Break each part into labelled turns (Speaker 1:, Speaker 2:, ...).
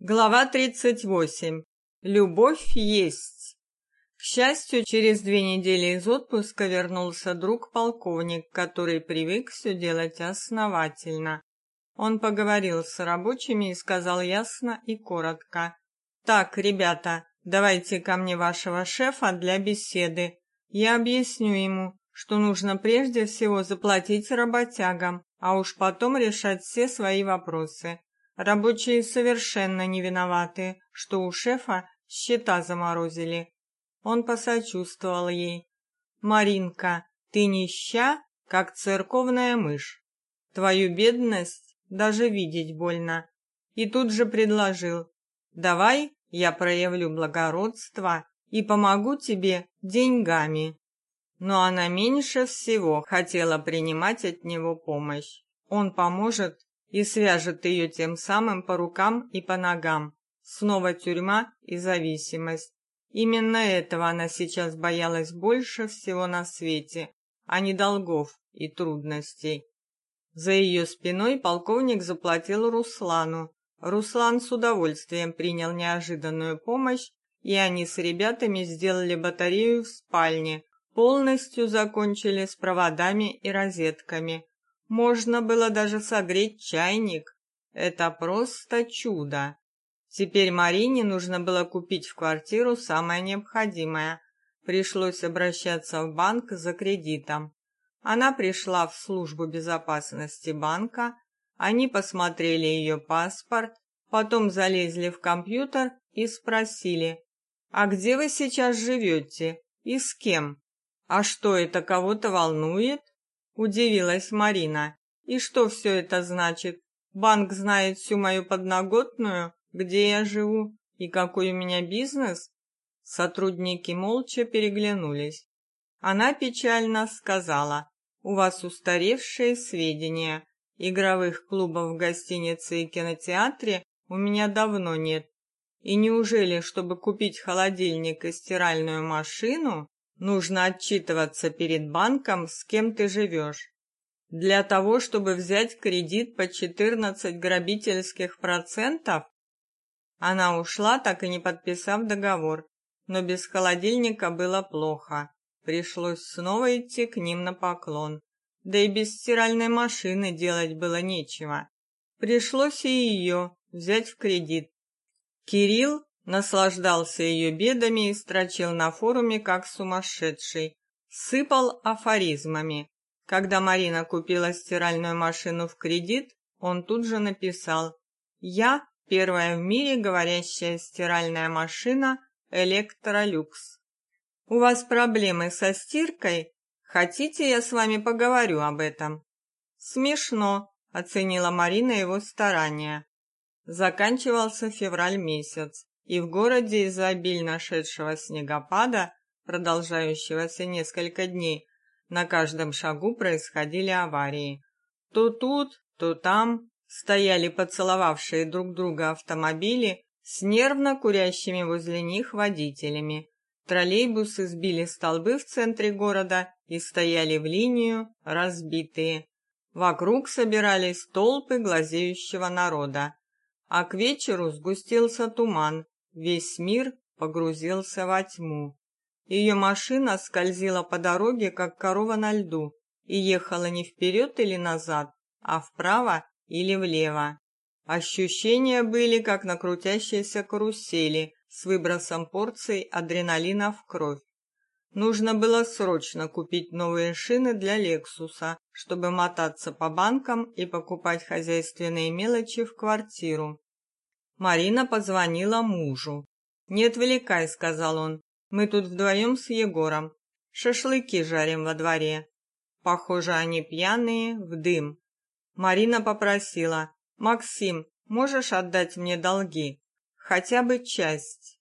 Speaker 1: Глава 38. Любовь есть. К счастью, через две недели из отпуска вернулся друг-полковник, который привык все делать основательно. Он поговорил с рабочими и сказал ясно и коротко: "Так, ребята, давайте ко мне вашего шефа для беседы. Я объясню ему, что нужно прежде всего заплатить работягам, а уж потом решать все свои вопросы. Рабочие совершенно не виноваты, что у шефа счета заморозили. Он посочувствовал ей. Маринка, ты нища, как церковная мышь. Твою бедность даже видеть больно. И тут же предложил: "Давай я проявлю благородство и помогу тебе деньгами". Но она меньше всего хотела принимать от него помощь. Он поможет и свяжет ее тем самым по рукам и по ногам. Снова тюрьма и зависимость. Именно этого она сейчас боялась больше всего на свете, а не долгов и трудностей. За ее спиной полковник заплатил Руслану. Руслан с удовольствием принял неожиданную помощь, и они с ребятами сделали батарею в спальне, полностью закончили с проводами и розетками. Можно было даже согреть чайник. Это просто чудо. Теперь Марине нужно было купить в квартиру самое необходимое. Пришлось обращаться в банк за кредитом. Она пришла в службу безопасности банка, они посмотрели ее паспорт, потом залезли в компьютер и спросили: "А где вы сейчас живете и с кем? А что это кого-то волнует?" Удивилась Марина. И что все это значит? Банк знает всю мою подноготную, где я живу и какой у меня бизнес? Сотрудники молча переглянулись. Она печально сказала: "У вас устаревшие сведения. Игровых клубов в гостинице и кинотеатре у меня давно нет. И неужели, чтобы купить холодильник и стиральную машину, Нужно отчитываться перед банком, с кем ты живешь. Для того, чтобы взять кредит по 14 грабительских процентов, она ушла, так и не подписав договор. Но без холодильника было плохо. Пришлось снова идти к ним на поклон. Да и без стиральной машины делать было нечего. Пришлось и ее взять в кредит. Кирилл наслаждался ее бедами и строчил на форуме как сумасшедший, сыпал афоризмами. Когда Марина купила стиральную машину в кредит, он тут же написал: "Я первая в мире говорящая стиральная машина Электролюкс. У вас проблемы со стиркой? Хотите, я с вами поговорю об этом?" Смешно, оценила Марина его старания. Заканчивался февраль месяц и в городе из-за обильно шедшего снегопада, продолжающегося несколько дней, на каждом шагу происходили аварии. То тут, то там стояли поцеловавшие друг друга автомобили с нервно курящими возле них водителями. Троллейбусы сбили столбы в центре города и стояли в линию, разбитые. Вокруг собирались толпы глазеющего народа. А к вечеру сгустился туман, Весь мир погрузился во тьму. Ее машина скользила по дороге, как корова на льду, и ехала не вперед или назад, а вправо или влево. Ощущения были как на крутящейся карусели с выбросом порций адреналина в кровь. Нужно было срочно купить новые шины для Лексуса, чтобы мотаться по банкам и покупать хозяйственные мелочи в квартиру. Марина позвонила мужу. "Не отвлекай", сказал он. "Мы тут вдвоем с Егором. Шашлыки жарим во дворе. Похоже, они пьяные в дым". Марина попросила: "Максим, можешь отдать мне долги? Хотя бы часть".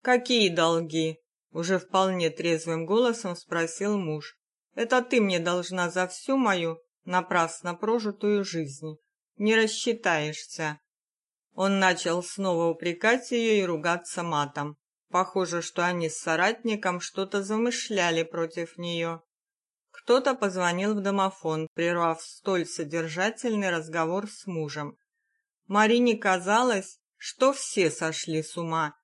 Speaker 1: "Какие долги?" уже вполне трезвым голосом спросил муж. "Это ты мне должна за всю мою напрасно прожитую жизнь. Не рассчитаешься". Он начал снова упрекать ее и ругаться матом. Похоже, что они с соратником что-то замышляли против нее. Кто-то позвонил в домофон, прервав столь содержательный разговор с мужем. Марине казалось, что все сошли с ума.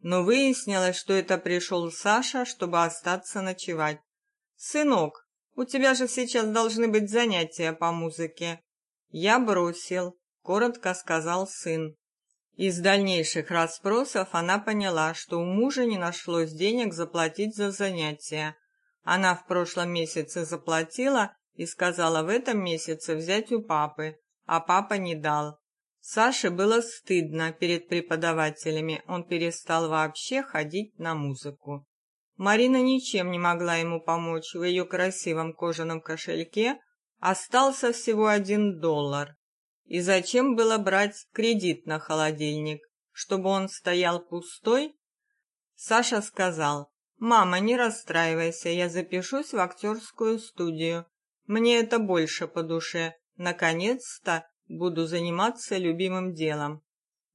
Speaker 1: Но выяснилось, что это пришел Саша, чтобы остаться ночевать. Сынок, у тебя же сейчас должны быть занятия по музыке. Я бросил, коротко сказал сын. Из дальнейших расспросов она поняла, что у мужа не нашлось денег заплатить за занятия. Она в прошлом месяце заплатила и сказала в этом месяце взять у папы, а папа не дал. Саше было стыдно перед преподавателями, он перестал вообще ходить на музыку. Марина ничем не могла ему помочь. В ее красивом кожаном кошельке остался всего один доллар. И зачем было брать кредит на холодильник, чтобы он стоял пустой? Саша сказал: "Мама, не расстраивайся, я запишусь в актерскую студию. Мне это больше по душе. Наконец-то буду заниматься любимым делом".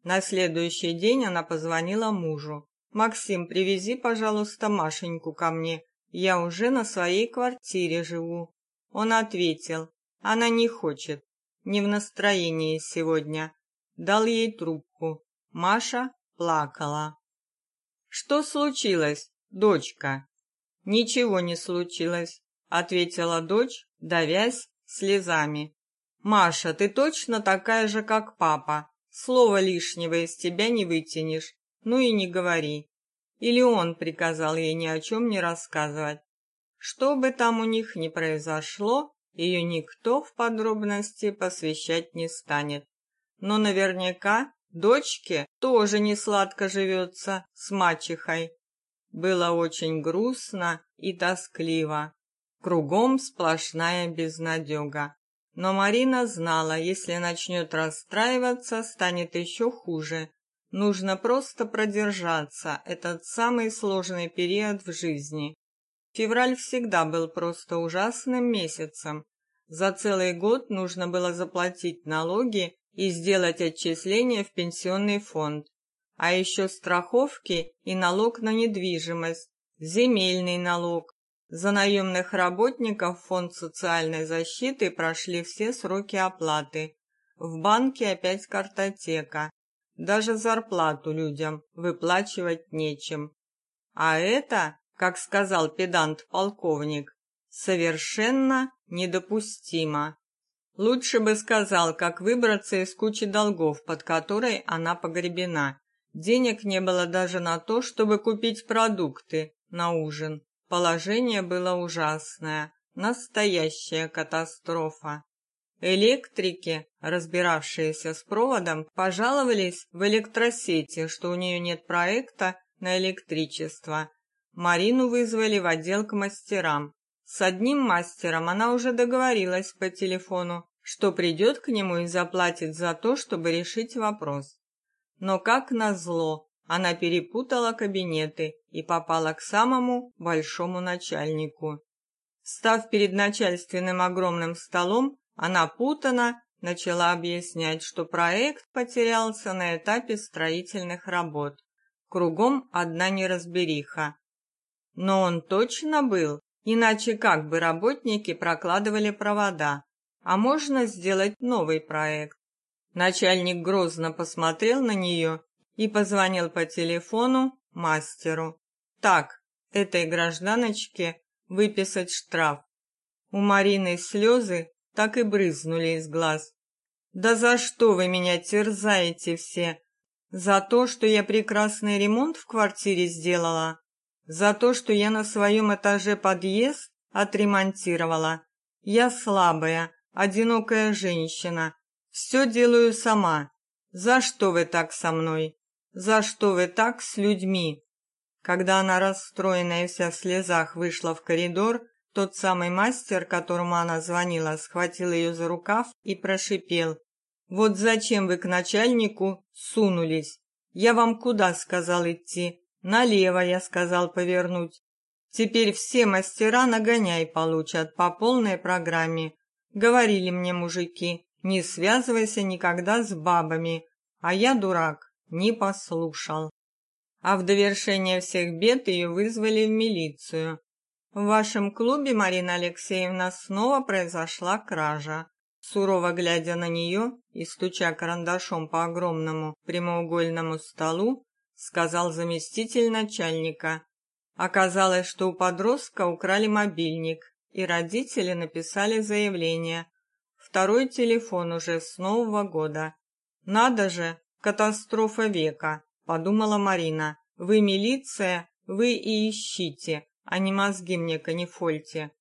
Speaker 1: На следующий день она позвонила мужу. Максим, привези, пожалуйста, Машеньку ко мне. Я уже на своей квартире живу. Он ответил: "Она не хочет не в настроении сегодня. Дал ей трубку. Маша плакала. Что случилось, дочка? Ничего не случилось, ответила дочь, давясь слезами. Маша, ты точно такая же, как папа. Слова лишнего из тебя не вытянешь. Ну и не говори. Или он приказал ей ни о чем не рассказывать. Что бы там у них ни произошло, ее никто в подробности посвящать не станет. Но наверняка дочке тоже не сладко живется с мачехой. Было очень грустно и тоскливо. Кругом сплошная безнадега. Но Марина знала, если начнет расстраиваться, станет еще хуже. Нужно просто продержаться этот самый сложный период в жизни. Февраль всегда был просто ужасным месяцем. За целый год нужно было заплатить налоги и сделать отчисления в пенсионный фонд, а еще страховки и налог на недвижимость, земельный налог. За наемных работников фонд социальной защиты прошли все сроки оплаты. В банке опять картотека. Даже зарплату людям выплачивать нечем. А это как сказал педант-полковник, совершенно недопустимо. Лучше бы сказал, как выбраться из кучи долгов, под которой она погребена. Денег не было даже на то, чтобы купить продукты на ужин. Положение было ужасное, настоящая катастрофа. Электрики, разбиравшиеся с проводом, пожаловались в электросети, что у нее нет проекта на электричество, Марину вызвали в отдел к мастерам. С одним мастером она уже договорилась по телефону, что придет к нему и заплатит за то, чтобы решить вопрос. Но как назло, она перепутала кабинеты и попала к самому большому начальнику. Став перед начальственным огромным столом, она путано начала объяснять, что проект потерялся на этапе строительных работ. Кругом одна неразбериха. Но он точно был, иначе как бы работники прокладывали провода? А можно сделать новый проект. Начальник грозно посмотрел на нее и позвонил по телефону мастеру. Так, этой гражданочке выписать штраф. У Марины слезы так и брызнули из глаз. Да за что вы меня терзаете все? За то, что я прекрасный ремонт в квартире сделала? За то, что я на своем этаже подъезд отремонтировала. Я слабая, одинокая женщина. Все делаю сама. За что вы так со мной? За что вы так с людьми? Когда она расстроенная вся в слезах вышла в коридор, тот самый мастер, которому она звонила, схватил ее за рукав и прошипел: "Вот зачем вы к начальнику сунулись? Я вам куда сказал идти? Налево, я сказал повернуть. Теперь все мастера нагоняй получат по полной программе. Говорили мне мужики: "Не связывайся никогда с бабами". А я дурак, не послушал. А в довершение всех бед ее вызвали в милицию. В вашем клубе, Марина Алексеевна, снова произошла кража. сурово глядя на нее и стуча карандашом по огромному прямоугольному столу, сказал заместитель начальника. Оказалось, что у подростка украли мобильник, и родители написали заявление. Второй телефон уже с Нового года. Надо же, катастрофа века, подумала Марина. Вы милиция, вы и ищите, а не мозги мне канифольте.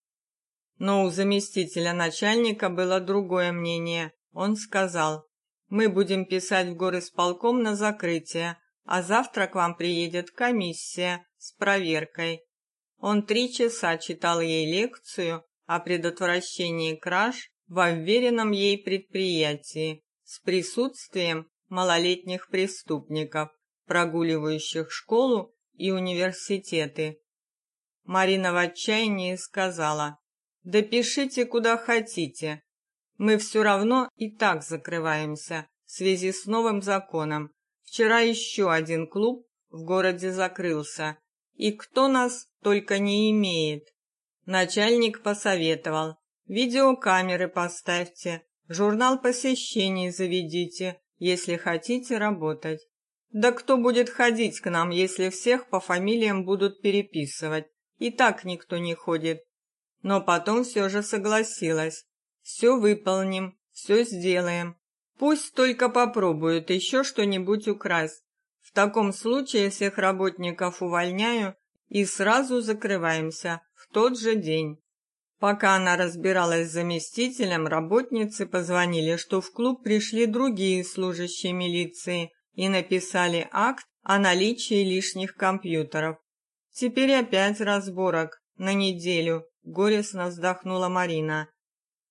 Speaker 1: Но у заместителя начальника было другое мнение. Он сказал: "Мы будем писать в горисполком на закрытие, а завтра к вам приедет комиссия с проверкой". Он три часа читал ей лекцию о предотвращении краж в уверенном ей предприятии с присутствием малолетних преступников, прогуливающих школу и университеты. Марина в отчаянии сказала: "Да пишите куда хотите. Мы все равно и так закрываемся в связи с новым законом. Вчера еще один клуб в городе закрылся, и кто нас только не имеет". Начальник посоветовал: "Видеокамеры поставьте, журнал посещений заведите, если хотите работать". Да кто будет ходить к нам, если всех по фамилиям будут переписывать? И так никто не ходит. Но потом все же согласилась. Все выполним, все сделаем. Пусть только попробуют еще что-нибудь украсть. В таком случае всех работников увольняю и сразу закрываемся в тот же день. Пока она разбиралась с заместителем, работницы позвонили, что в клуб пришли другие служащие милиции и написали акт о наличии лишних компьютеров. Теперь опять разборок на неделю, горестно вздохнула Марина.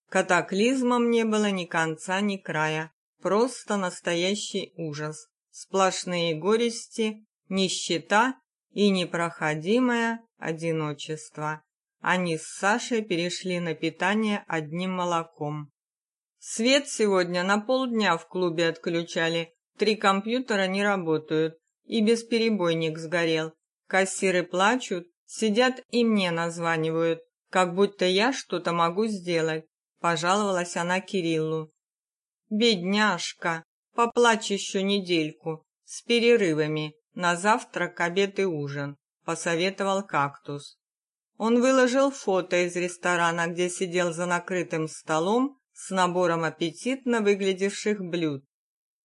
Speaker 1: Катаклизмом не было ни конца, ни края, просто настоящий ужас. Сплошные горести, нищета и непроходимое одиночество. Они с Сашей перешли на питание одним молоком. Свет сегодня на полдня в клубе отключали, Три компьютера не работают, и бесперебойник сгорел. Кассиры плачут, сидят и мне названивают, как будто я что-то могу сделать, пожаловалась она Кириллу. Бедняжка, поплачь еще недельку с перерывами на завтрак, обед и ужин, посоветовал Кактус. Он выложил фото из ресторана, где сидел за накрытым столом с набором аппетитно выглядевших блюд.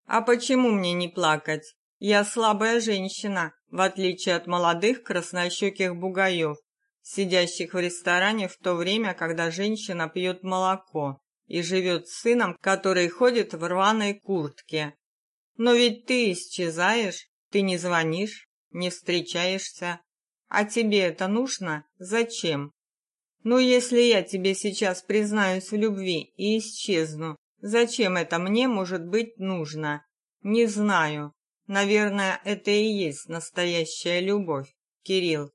Speaker 1: А почему мне не плакать? Я слабая женщина, в отличие от молодых краснощеких бугаев, сидящих в ресторане в то время, когда женщина пьет молоко и живет с сыном, который ходит в рваной куртке. Но ведь ты исчезаешь, ты не звонишь, не встречаешься. А тебе это нужно? Зачем? Ну, если я тебе сейчас признаюсь в любви и исчезну, Зачем это мне может быть нужно? Не знаю. Наверное, это и есть настоящая любовь, Кирилл.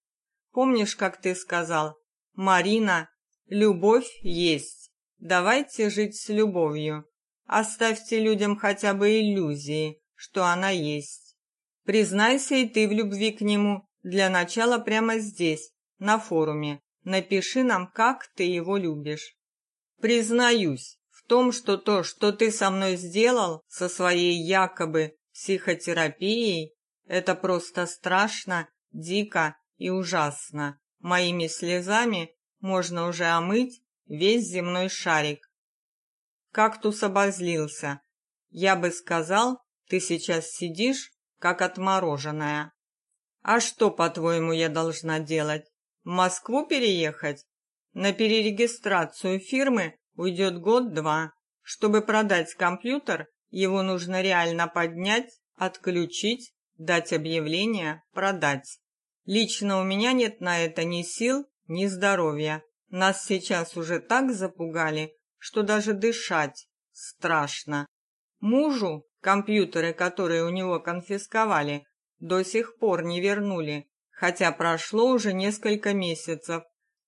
Speaker 1: Помнишь, как ты сказал? Марина, любовь есть. Давайте жить с любовью. Оставьте людям хотя бы иллюзии, что она есть. Признайся и ты в любви к нему. Для начала прямо здесь, на форуме. Напиши нам, как ты его любишь. Признаюсь, том, что то, что ты со мной сделал, со своей якобы психотерапией, это просто страшно, дико и ужасно. Моими слезами можно уже омыть весь земной шарик. Кактус обозлился. Я бы сказал, ты сейчас сидишь, как отмороженная. А что, по-твоему, я должна делать? В Москву переехать? На перерегистрацию фирмы уйдет год-два. Чтобы продать компьютер, его нужно реально поднять, отключить, дать объявление, продать. Лично у меня нет на это ни сил, ни здоровья. Нас сейчас уже так запугали, что даже дышать страшно. Мужу компьютеры, которые у него конфисковали, до сих пор не вернули, хотя прошло уже несколько месяцев.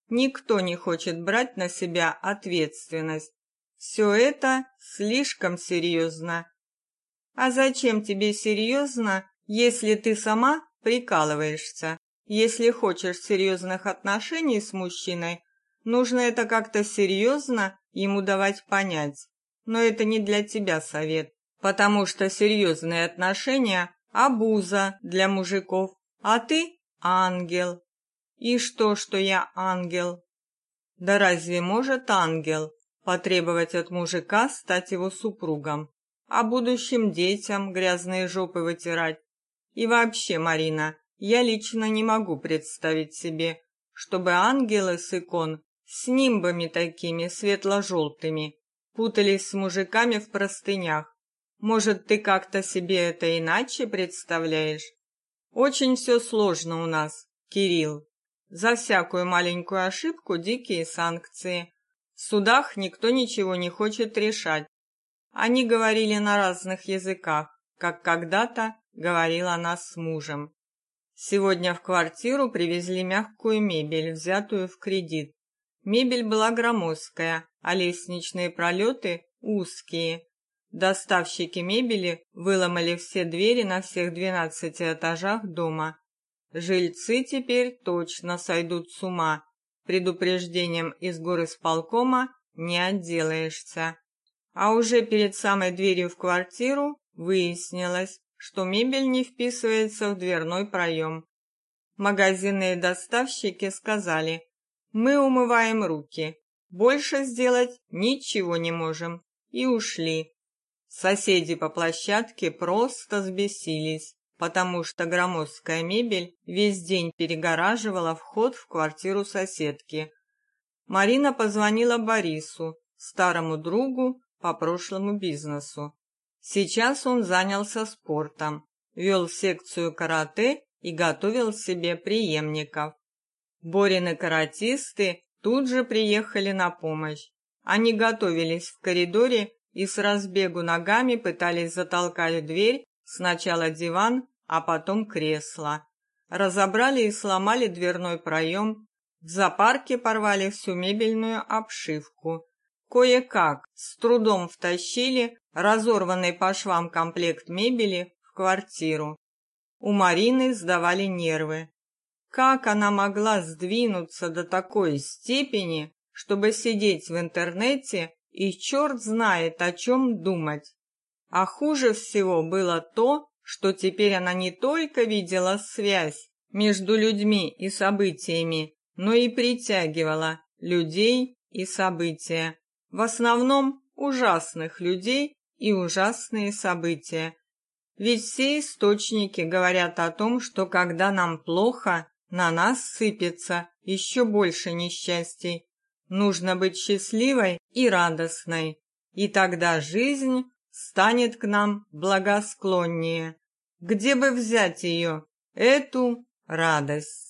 Speaker 1: Никто не хочет брать на себя ответственность. Все это слишком серьезно. А зачем тебе серьезно, если ты сама прикалываешься? Если хочешь серьезных отношений с мужчиной, нужно это как-то серьезно ему давать понять. но это не для тебя совет, потому что серьезные отношения обуза для мужиков, а ты ангел. И что, что я ангел? Да разве может ангел потребовать от мужика стать его супругом, а будущим детям грязные жопы вытирать? И вообще, Марина, я лично не могу представить себе, чтобы ангелы с икон с нимбами такими светло желтыми путались с мужиками в простынях. Может, ты как-то себе это иначе представляешь? Очень все сложно у нас, Кирилл. За всякую маленькую ошибку дикие санкции. В судах никто ничего не хочет решать. Они говорили на разных языках, как когда-то говорила она с мужем. Сегодня в квартиру привезли мягкую мебель, взятую в кредит. Мебель была громоздкая, а лестничные пролеты узкие. Доставщики мебели выломали все двери на всех двенадцати этажах дома. Жильцы теперь точно сойдут с ума. Предупреждением из горы сполкома не отделаешься. А уже перед самой дверью в квартиру выяснилось, что мебель не вписывается в дверной проем. Магазинные доставщики сказали: "Мы умываем руки. Больше сделать ничего не можем". И ушли. Соседи по площадке просто взбесились потому что громоздкая мебель весь день перегораживала вход в квартиру соседки. Марина позвонила Борису, старому другу по прошлому бизнесу. Сейчас он занялся спортом, вел секцию карате и готовил себе преемников. Борины каратисты тут же приехали на помощь. Они готовились в коридоре и с разбегу ногами пытались затолкать дверь сначала диван, а потом кресло. Разобрали и сломали дверной проем, в зоопарке порвали всю мебельную обшивку. Кое-как, с трудом втащили разорванный по швам комплект мебели в квартиру. У Марины сдавали нервы. Как она могла сдвинуться до такой степени, чтобы сидеть в интернете и черт знает о чем думать? А хуже всего было то, что теперь она не только видела связь между людьми и событиями, но и притягивала людей и события. В основном ужасных людей и ужасные события. Ведь все источники говорят о том, что когда нам плохо, на нас сыпется еще больше несчастий. Нужно быть счастливой и радостной, и тогда жизнь станет к нам благосклоннее. Где бы взять ее, эту радость?